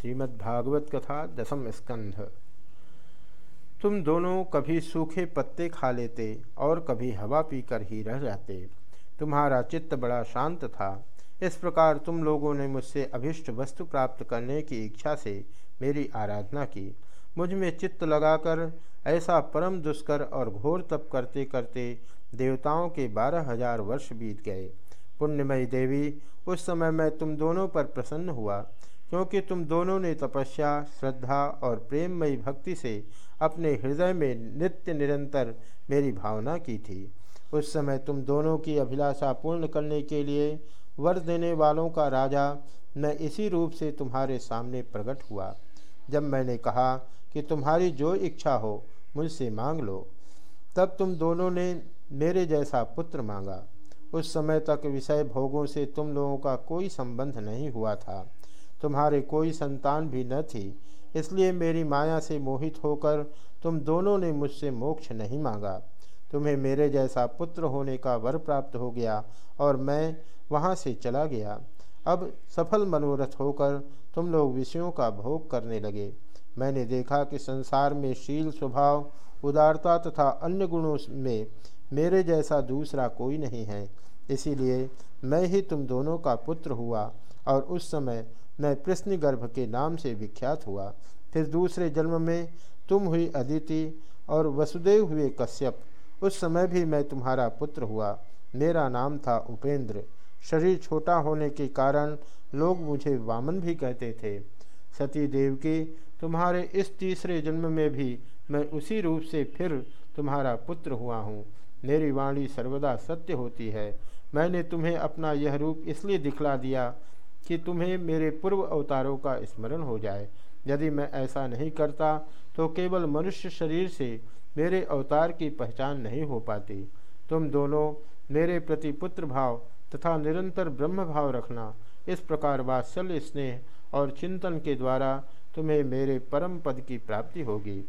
श्रीमद्भागवत कथा दसम स्कंध। तुम दोनों कभी सूखे पत्ते खा लेते और कभी हवा पीकर ही रह जाते। तुम्हारा चित्त बड़ा शांत था। इस प्रकार तुम लोगों ने मुझसे अभिष्ट वस्तु प्राप्त करने की इच्छा से मेरी आराधना की। मुझमें चित्त लगाकर, ऐसा परम दुष्कर और घोर तप करते करते देवताओं के बारह हज़ार वर्ष बीत गए। पुण्यमयी देवी, उस समय मैं तुम दोनों पर प्रसन्न हुआ। क्योंकि तुम दोनों ने तपस्या, श्रद्धा और प्रेममयी भक्ति से अपने हृदय में नित्य निरंतर मेरी भावना की थी। उस समय तुम दोनों की अभिलाषा पूर्ण करने के लिए वर देने वालों का राजा मैं इसी रूप से तुम्हारे सामने प्रकट हुआ। जब मैंने कहा कि तुम्हारी जो इच्छा हो, मुझसे मांग लो। तब तुम दोनों ने मेरे जैसा पुत्र मांगा। उस समय तक विषय भोगों से तुम लोगों का कोई संबंध नहीं हुआ था। तुम्हारे कोई संतान भी न थी। इसलिए मेरी माया से मोहित होकर तुम दोनों ने मुझसे मोक्ष नहीं मांगा। तुम्हें मेरे जैसा पुत्र होने का वर प्राप्त हो गया और मैं वहाँ से चला गया। अब सफल मनोरथ होकर तुम लोग विषयों का भोग करने लगे। मैंने देखा कि संसार में शील स्वभाव, उदारता तथा अन्य गुणों में मेरे जैसा दूसरा कोई नहीं है। इसीलिए मैं ही तुम दोनों का पुत्र हुआ और उस समय प्रश्न गर्भ के नाम से विख्यात हुआ। फिर दूसरे जन्म में तुम हुई अदिति और वसुदेव हुए कश्यप। उस समय भी मैं तुम्हारा पुत्र हुआ। मेरा नाम था उपेंद्र। शरीर छोटा होने के कारण लोग मुझे वामन भी कहते थे। सती देव की तुम्हारे इस तीसरे जन्म में भी मैं उसी रूप से फिर तुम्हारा पुत्र हुआ हूँ। मेरी वाणी सर्वदा सत्य होती है। मैंने तुम्हें अपना यह रूप इसलिए दिखला दिया कि तुम्हें मेरे पूर्व अवतारों का स्मरण हो जाए। यदि मैं ऐसा नहीं करता तो केवल मनुष्य शरीर से मेरे अवतार की पहचान नहीं हो पाती। तुम दोनों मेरे प्रति पुत्र भाव तथा निरंतर ब्रह्म भाव रखना, इस प्रकार वात्सल्य, स्नेह और चिंतन के द्वारा तुम्हें मेरे परम पद की प्राप्ति होगी।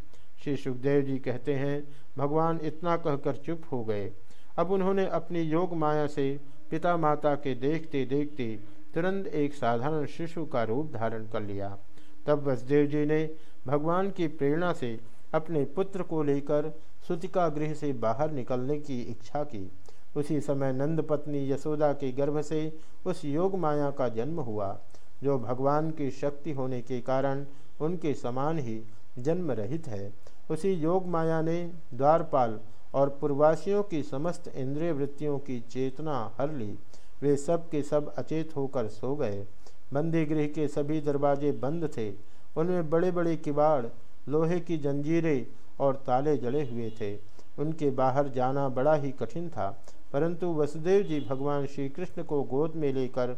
श्री सुखदेव जी कहते हैं, भगवान इतना कहकर चुप हो गए। अब उन्होंने अपनी योग माया से पिता माता के देखते देखते तुरंत एक साधारण शिशु का रूप धारण कर लिया। तब वसुदेव जी ने भगवान की प्रेरणा से अपने पुत्र को लेकर सुतिका गृह से बाहर निकलने की इच्छा की। उसी समय नंद पत्नी यशोदा के गर्भ से उस योग माया का जन्म हुआ, जो भगवान की शक्ति होने के कारण उनके समान ही जन्म रहित है। उसी योग माया ने द्वारपाल और पूर्वासियों की समस्त इंद्रिय वृत्तियों की चेतना हर ली। वे सब के सब अचेत होकर सो गए। बंदी गृह के सभी दरवाजे बंद थे। उनमें बड़े बड़े किवाड़, लोहे की जंजीरें और ताले जड़े हुए थे। उनके बाहर जाना बड़ा ही कठिन था, परंतु वसुदेव जी भगवान श्री कृष्ण को गोद में लेकर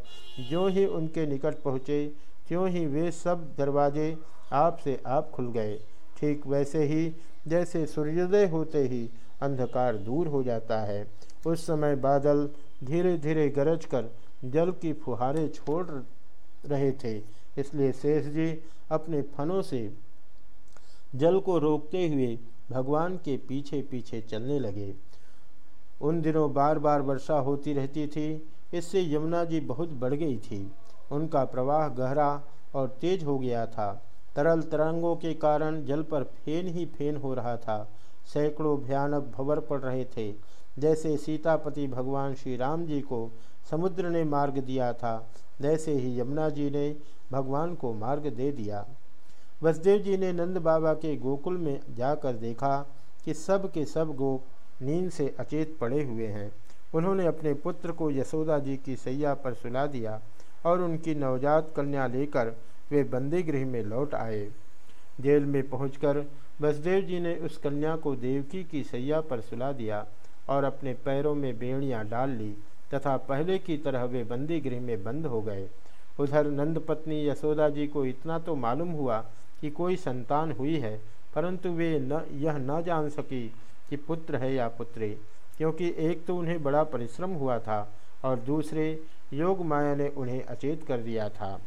जो ही उनके निकट पहुँचे, त्यों ही वे सब दरवाजे आप से आप खुल गए। ठीक वैसे ही, जैसे सूर्योदय होते ही अंधकार दूर हो जाता है। उस समय बादल धीरे धीरे गरज कर जल की फुहारें छोड़ रहे थे। इसलिए शेष जी अपने फनों से जल को रोकते हुए भगवान के पीछे पीछे चलने लगे। उन दिनों बार बार वर्षा होती रहती थी। इससे यमुना जी बहुत बढ़ गई थी। उनका प्रवाह गहरा और तेज हो गया था। तरल तरंगों के कारण जल पर फेन ही फेन हो रहा था। सैकड़ों भयानक भवर पड़ रहे थे। जैसे सीतापति भगवान श्री राम जी को समुद्र ने मार्ग दिया था, वैसे ही यमुना जी ने भगवान को मार्ग दे दिया। वसुदेव जी ने नंद बाबा के गोकुल में जाकर देखा कि सब के सब गोप नींद से अचेत पड़े हुए हैं। उन्होंने अपने पुत्र को यशोदा जी की सैया पर सुला दिया और उनकी नवजात कन्या लेकर वे बंदी गृह में लौट आए। जेल में पहुंचकर वसुदेव जी ने उस कन्या को देवकी की सैया पर सुला दिया। और अपने पैरों में बेड़ियाँ डाल ली तथा पहले की तरह वे बंदी गृह में बंद हो गए। उधर नंद पत्नी यशोदा जी को इतना तो मालूम हुआ कि कोई संतान हुई है, परंतु वे न, यह न जान सकी कि पुत्र है या पुत्री, क्योंकि एक तो उन्हें बड़ा परिश्रम हुआ था और दूसरे योग माया ने उन्हें अचेत कर दिया था।